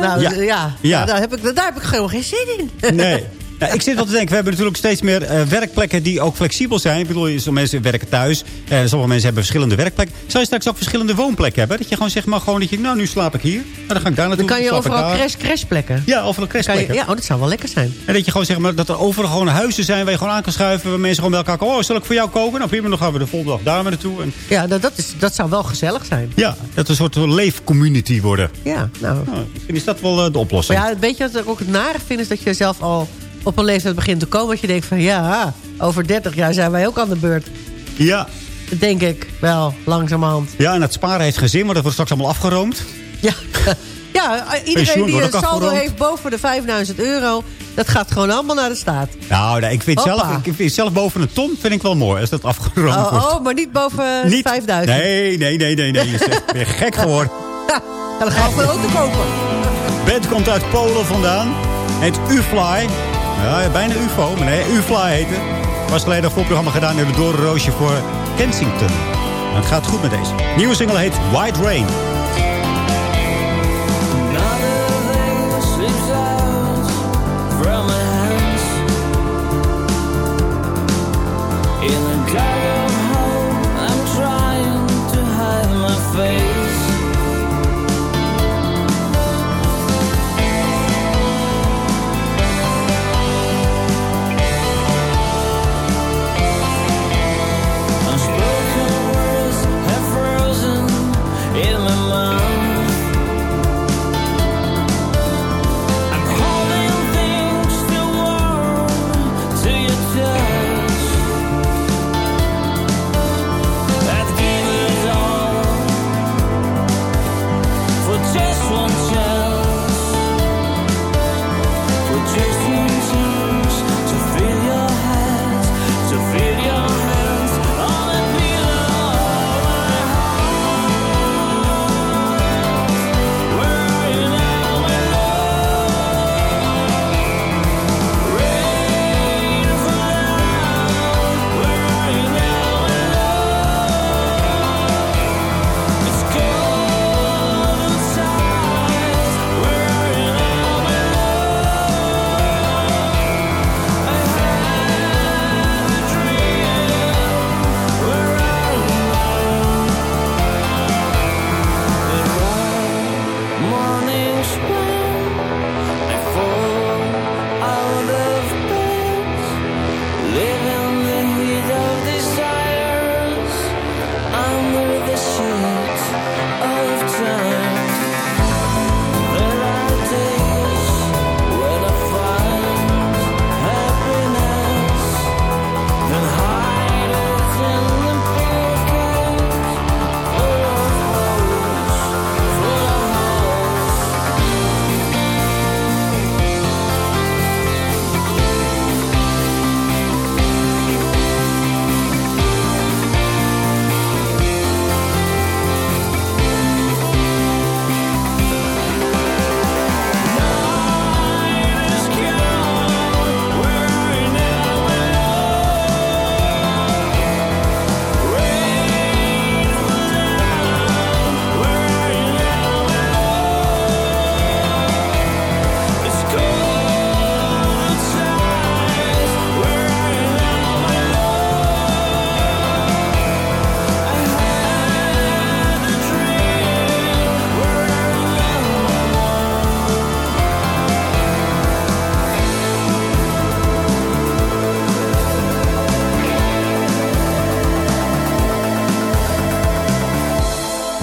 Nou,
Ja.
ja, ja.
Ja.
Daar, heb ik, daar heb ik gewoon geen zin in.
Nee. Ik zit wel te denken, we hebben natuurlijk steeds meer eh, werkplekken die ook flexibel zijn. Ik bedoel, sommige mensen werken thuis. Eh, sommige mensen hebben verschillende werkplekken. Zou je straks ook verschillende woonplekken hebben? Dat je gewoon zeg maar gewoon dat je, nou nu slaap ik hier. Nou, dan ga ik daar naartoe.
Dan kan je overal crash, crashplekken.
Ja, overal crashplekken.
Ja, oh, dat zou wel lekker zijn.
En dat je gewoon zeg maar, dat er overal gewoon huizen zijn waar je gewoon aan kan schuiven. Waar mensen gewoon bij elkaar komen. Oh, zal ik voor jou koken? Nou prima, dan gaan we de volgende dag daar maar naartoe. En,
Ja, dat, dat, is, dat zou wel gezellig zijn.
ja, dat een soort leefcommunity worden.
Ja, nou.
Nou, misschien is dat wel eh, de oplossing.
Maar ja, weet je wat ik ook het nare vind? Is dat je zelf al op een leeftijd begint te komen. Dat je denkt van, ja, over 30 jaar zijn wij ook aan de beurt.
Ja.
Dat denk ik wel, langzamerhand.
Ja, en het sparen heeft geen zin, maar dat wordt straks allemaal afgeroomd.
Ja, ja iedereen
Pensioen
die een
ook
saldo
afgeroomd.
heeft boven de 5000 euro... dat gaat gewoon allemaal naar de staat.
Nou, nee, ik vind,
Hoppa.
zelf, ik vind zelf boven een ton vind ik wel mooi als dat afgeroomd
Oh,
wordt.
oh, maar niet boven
Niet-
5000.
Nee, nee, nee, nee, nee. Je bent gek geworden.
Ja, dan ga ik een auto kopen.
Band komt uit Polen vandaan. Heet U-Fly. Ja, bijna UFO, maar nee, U-Fly heet het. Was geleden een voorprogramma gedaan in het Doornroosje voor Kensington. Het gaat goed met deze. Nieuwe single heet White Rain.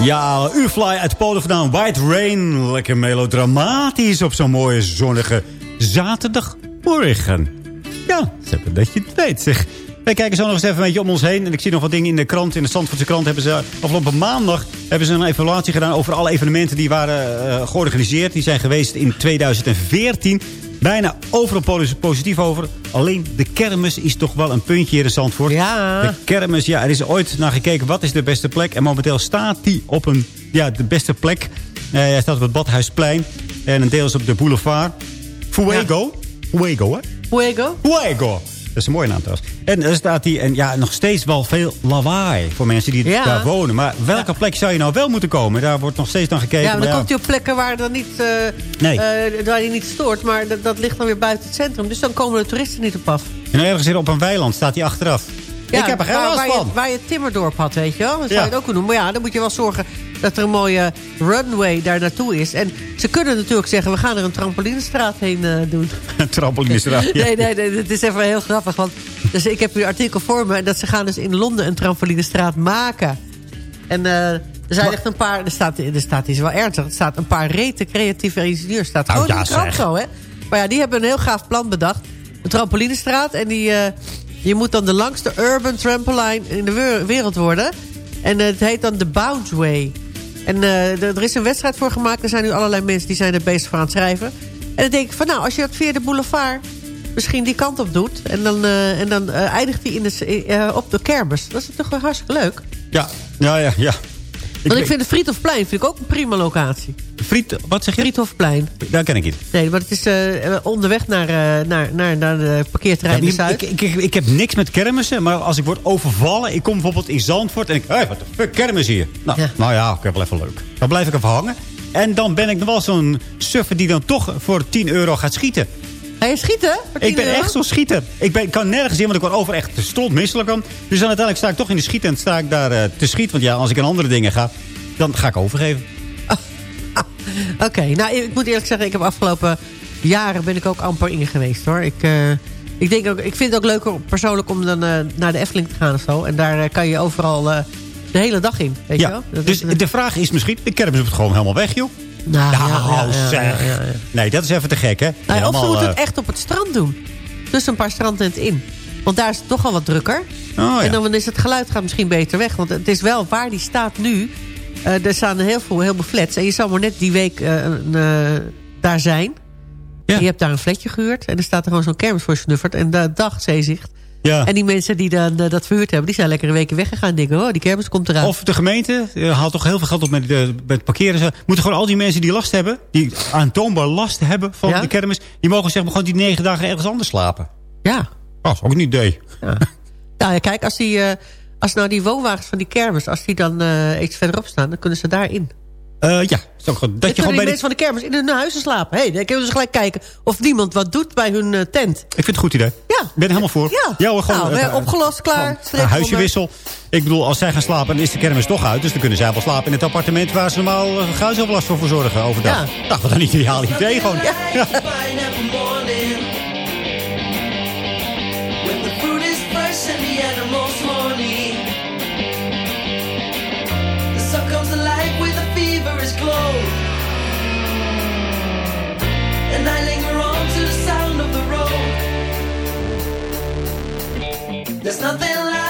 Ja, U-Fly uit Polen vandaan. White Rain. Lekker melodramatisch op zo'n mooie zonnige zaterdagmorgen. Ja, maar dat je het weet, zeg. Wij kijken zo nog eens even een beetje om ons heen. En ik zie nog wat dingen in de krant. In de Zandvoortse krant hebben ze afgelopen maandag... hebben ze een evaluatie gedaan over alle evenementen die waren eh, georganiseerd. Die zijn geweest in 2014. Bijna overal pos- positief over. Alleen de kermis is toch wel een puntje hier in Zandvoort.
Ja.
De kermis, ja, er is ooit naar gekeken wat is de beste plek. En momenteel staat die op een, ja, de beste plek. Eh, hij staat op het Badhuisplein. En een deel is op de boulevard. Fuego. Fuego, hè?
Fuego.
Fuego. Dat is een mooie naam trouwens. En er staat die, en ja, nog steeds wel veel lawaai voor mensen die
Ja.
daar wonen. Maar welke plek zou je nou wel moeten komen? Daar wordt nog steeds naar gekeken.
Ja, maar dan komt hij op plekken waar, dan niet, eh,
Nee.
eh, waar hij niet stoort. Maar dat, dat ligt dan weer buiten het centrum. Dus dan komen de toeristen niet op af.
En ergens op een weiland staat hij achteraf.
Ja,
ik heb er geen
waar,
last
waar
van.
Je, waar je Timmerdorp had, weet je wel. Dat zou je het ook kunnen doen. Maar ja, dan moet je wel zorgen dat er een mooie runway daar naartoe is. En ze kunnen natuurlijk zeggen, we gaan er een trampolinestraat heen eh, doen.
Een trampolinestraat. ja.
Nee, nee, nee, het is even heel grappig. Want dus ik heb hier een artikel voor me. Dat ze gaan dus in Londen een trampolinestraat maken. En eh, er zijn echt een paar... Er staat, er staat iets wel ernstig. Er staat een paar rete creatieve ingenieurs. staat
Nou,
gewoon
ja,
in de zo, hè. Maar ja, die hebben een heel gaaf plan bedacht. Een trampolinestraat. En die, eh, je moet dan de langste urban trampoline in de wer- wereld worden. En het heet dan de Boundway. En eh, er is een wedstrijd voor gemaakt. Er zijn nu allerlei mensen die zijn er bezig voor aan het schrijven. En dan denk ik van nou, als je dat via de boulevard misschien die kant op doet... en dan, eh, en dan eh, eindigt die in de, op de kermis. Dat is toch wel hartstikke leuk.
Ja, ja, ja. ja.
Want ik vind de Friedhofplein vind ik ook een prima locatie.
Friet, wat zeg je?
Friedhofplein.
Daar ken ik niet.
Nee, maar het is eh, onderweg naar, eh, naar, naar, naar de parkeerterrein
Ja,
in Zuid.
ik, ik, ik heb niks met kermissen, maar als ik word overvallen... ik kom bijvoorbeeld in Zandvoort en ik... Hé, wat de fuck, kermis hier? Nou ja. nou ja, ik heb wel even leuk. Dan blijf ik even hangen. En dan ben ik nog wel zo'n suffer die dan toch voor 10 euro gaat schieten.
Ga je schieten? voor 10
Ik ben echt zo'n schieter. Ik, ben, kan nergens in, want ik word over echt stond misselijk om. Dus dan uiteindelijk sta ik toch in de schieten en sta ik daar eh, te schieten. Want ja, als ik aan andere dingen ga, dan ga ik overgeven.
Oké, nou ik moet eerlijk zeggen, ik heb afgelopen jaren ben ik ook amper in geweest hoor. Ik, eh, ik, denk ook, ik vind het ook leuker persoonlijk om dan eh, naar de Efteling te gaan of zo. En daar kan je overal de hele dag in, weet je
Ja,
wel? Dat
dus
is,
de vraag is misschien, de kermis is gewoon helemaal weg, joh.
Nou,
Nou,
ja,
zeg. Nee, dat is even te gek, hè?
Nou, of ze
Helemaal,
moeten
eh,
het echt op het strand doen. Dus een paar strandtenten in. Want daar is het toch al wat drukker.
Oh, ja.
En dan is het geluid gaat misschien beter weg. Want het is wel waar die staat nu. eh, er staan heel veel, heel veel flats. En je zal maar net die week eh, eh, daar zijn. Je hebt daar een flatje gehuurd. En er staat er gewoon zo'n kermis voor snuffert. En de dag zeezicht.
Ja.
En die mensen die dan, eh, dat verhuurd hebben... die zijn lekker een week weggegaan. En denken, oh, die kermis komt eraan.
Of de gemeente eh, haalt toch heel veel geld op met, eh, met parkeren. Ze moeten gewoon al die mensen die last hebben... die aantoonbaar last hebben van
Ja?
de kermis... die mogen zeg maar gewoon die negen dagen ergens anders slapen.
Ja.
Oh, dat is ook een idee.
Ja. Nou ja, kijk, als, die, als nou die woonwagens van die kermis... als die dan iets verderop staan, dan kunnen ze daarin.
Eh, ja, goed. dat je gewoon bij de...
mensen van de kermis in hun huizen slapen. Hé, hey, dan kunnen we dus gelijk kijken of niemand wat doet bij hun eh, tent.
Ik vind het een goed idee.
Ja.
Ik ben er helemaal voor.
Ja,
hoor, gewoon,
nou,
eh,
opgelost, klaar.
Een
streep
huisje
onder.
wissel. Ik bedoel, als zij gaan slapen, dan is de kermis toch uit. Dus dan kunnen zij wel slapen in het appartement... waar ze normaal uh, voor verzorgen overdag.
Ja.
Nou, wat een ideaal idee gewoon. Ja.
Pineapple There's nothing like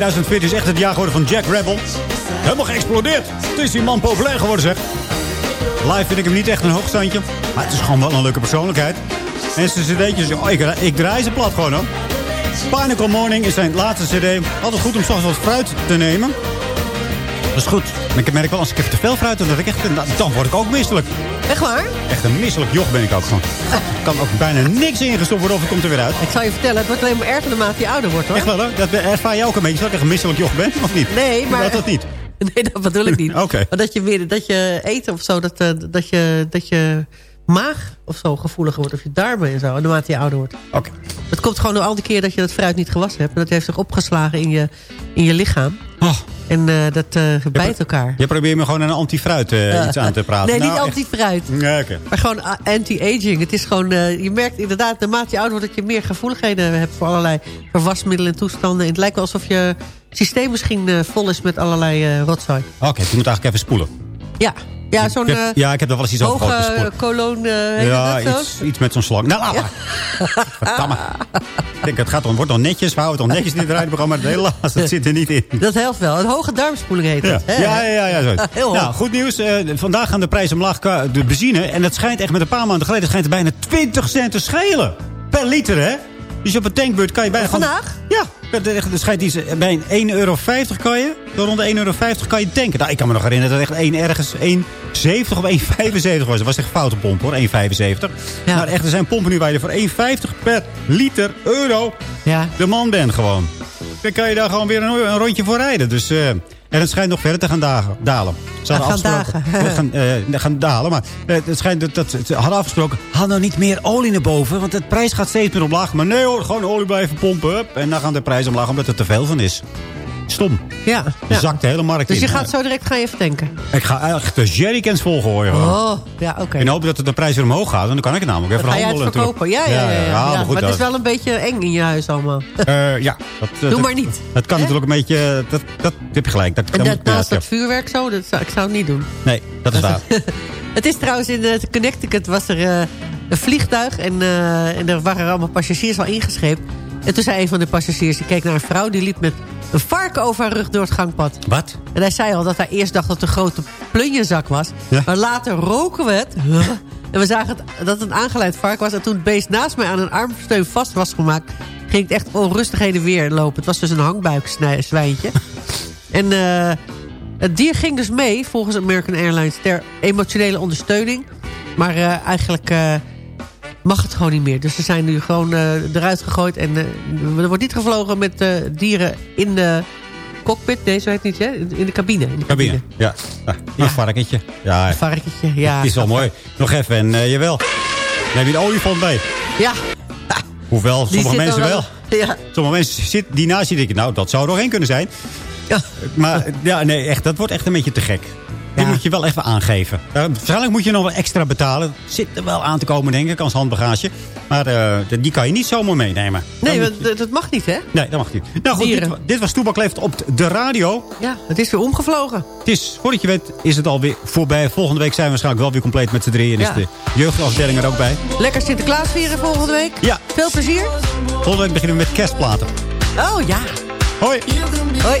2014 is echt het jaar geworden van Jack Rebel. Helemaal geëxplodeerd. Het is die man populair geworden, zeg. Live vind ik hem niet echt een hoogstandje. Maar het is gewoon wel een leuke persoonlijkheid. En zijn cd'tjes, oh, ik, ik draai ze plat gewoon, hoor. Pinnacle Morning is zijn laatste cd. Altijd goed om soms wat fruit te nemen. Dat is goed. Maar ik merk wel, als ik even te veel fruit doe, dat ik echt, dan word ik ook misselijk.
Echt waar?
Echt een misselijk joch ben ik ook gewoon. Er kan ook bijna niks ingestopt worden of het komt er weer uit.
Ik zal je vertellen, het wordt alleen maar erger naarmate je ouder wordt, hoor.
Echt wel, hè? Dat ervaar jij ook een beetje, dat ik echt een misselijk joch ben, of niet?
Nee, maar...
Dat dat niet?
Nee, dat bedoel ik niet.
Oké.
Maar dat je, weer, dat je eten of zo, dat, eh, dat, je, dat je maag of zo gevoeliger wordt. Of je darmen en zo, naarmate je ouder wordt.
Oké.
Dat komt gewoon door al die keer dat je dat fruit niet gewassen hebt. En dat heeft zich opgeslagen in je, in je lichaam.
Oh.
En eh, dat eh bijt elkaar.
Je probeert me gewoon een anti-fruit eh, iets aan te praten.
Nee,
Nou,
niet
echt.
anti-fruit.
Ja.
Maar gewoon anti-aging. Het is gewoon, je merkt inderdaad, naarmate je ouder wordt... dat je meer gevoeligheden hebt voor allerlei verwasmiddelen en toestanden. En het lijkt wel alsof je systeem misschien vol is met allerlei rotzooi.
Oké, je moet eigenlijk even spoelen.
Ja, ja zo'n eh,
ja, ik heb er wel eens iets over gehoord.
hoge koloon, eh,
Ja, iets, iets met zo'n slang. Nou, laat maar. Verdamme. Ik denk, het gaat dan, wordt dan netjes. We houden het dan netjes in het rijdenprogramma. Maar helaas, dat zit er niet in.
Dat helpt wel. Een hoge darmspoeling heet
Ja,
dat. hè?
ja, ja. ja, zo.
Heel
nou, goed nieuws. Eh, vandaag gaan de prijzen omlaag qua de benzine. En dat schijnt echt met een paar maanden geleden... schijnt er bijna 20 cent te schelen. Per liter, hè? Dus op een tankbeurt kan je bijna...
Vandaag?
Ja. Er schijnt iets, bij een 1,50 euro kan je... Zo rond de 1,50 euro kan je tanken. Nou, ik kan me nog herinneren dat echt 1 ergens 1,70 of 1,75 was. Dat was echt een foute pomp, hoor. 1,75. Maar echt, er zijn pompen nu waar je voor 1,50 per liter euro...
Ja.
de man bent gewoon. Dan kan je daar gewoon weer een, een rondje voor rijden. Dus, eh, en het schijnt nog verder te gaan dagen, dalen. Ze hadden
gaan
afgesproken-
dagen.
eh, gaan, eh, gaan dalen. Maar eh, het schijnt dat, dat ze hadden afgesproken... haal nou niet meer olie naar boven. Want de prijs gaat steeds meer omlaag. Maar nee hoor, gewoon olie blijven pompen. Hup, en dan gaan de prijzen omlaag omdat er te veel van is. Stom.
Ja.
Je
ja.
zakt de hele markt
Dus
in.
je gaat zo direct ga je even tanken.
Ik ga echt de jerrycans volgooien. hoor.
Oh, ja, oké.
In hoop dat de prijs weer omhoog gaat. En dan kan ik het namelijk even
Dan ga het
handelen.
verkopen. Ja, ja, ja. ja,
maar
maar, het is wel een beetje eng in je huis allemaal.
Eh, ja. Dat,
Doe
dat-
maar niet.
Dat kan natuurlijk een beetje... Dat, dat heb je gelijk. Dat,
En dat, naast dat vuurwerk zo, dat zou, ik zou het niet doen.
Nee, dat is waar.
Het is trouwens in eh, Connecticut was er eh, een vliegtuig en, en er waren allemaal passagiers al ingescheept. En toen zei een van de passagiers, die keek naar een vrouw... die liep met een varken over haar rug door het gangpad.
Wat?
En hij zei al dat hij eerst dacht dat het een grote plunjezak was.
Ja.
Maar later roken we het. En we zagen het, dat het een aangeleid varken was. En toen het beest naast mij aan een armsteun vast was gemaakt... ging het echt onrustig heen en weer lopen. Het was dus een hangbuikzwijntje. en eh, het dier ging dus mee, volgens American Airlines... ter emotionele ondersteuning. Maar eh, eigenlijk eh, mag het gewoon niet meer. Dus ze zijn nu gewoon eh, eruit gegooid. En eh, er wordt niet gevlogen met eh, dieren in de cockpit. Nee, zo heet het niet, hè? In de cabine. In de
Cabine. Ja. Ah, Een varkentje. Ja.
Een varkentje, ja.
Het is wel mooi. Nog even. En jawel. Dan heb je een olifant bij.
Ja.
Hoewel,
Die
sommige mensen wel.
Ja.
Sommige mensen zitten die naast je denken, nou, dat zou er nog één kunnen zijn. Maar ja, nee, echt, dat wordt echt een beetje te gek. Die moet je wel even aangeven. Uh, waarschijnlijk moet je nog wel extra betalen. Zit er wel aan te komen, denk ik, als handbagage. Maar eh, die kan je niet zomaar meenemen.
Nee,
Dan
dat, dat mag niet, hè?
Nee, dat mag niet. Nou goed, dit, dit was Toebak Leeft op de radio.
Ja, het is weer omgevlogen.
Het is, voordat je weet, is het alweer voorbij. Volgende week zijn we waarschijnlijk wel weer compleet met z'n drieën. En
Ja.
is de jeugdafdeling er ook bij.
Lekker Sinterklaas vieren volgende week.
Ja.
Veel plezier.
Volgende week beginnen we met kerstplaten.
Oh, ja.
Hoi.
Hoi.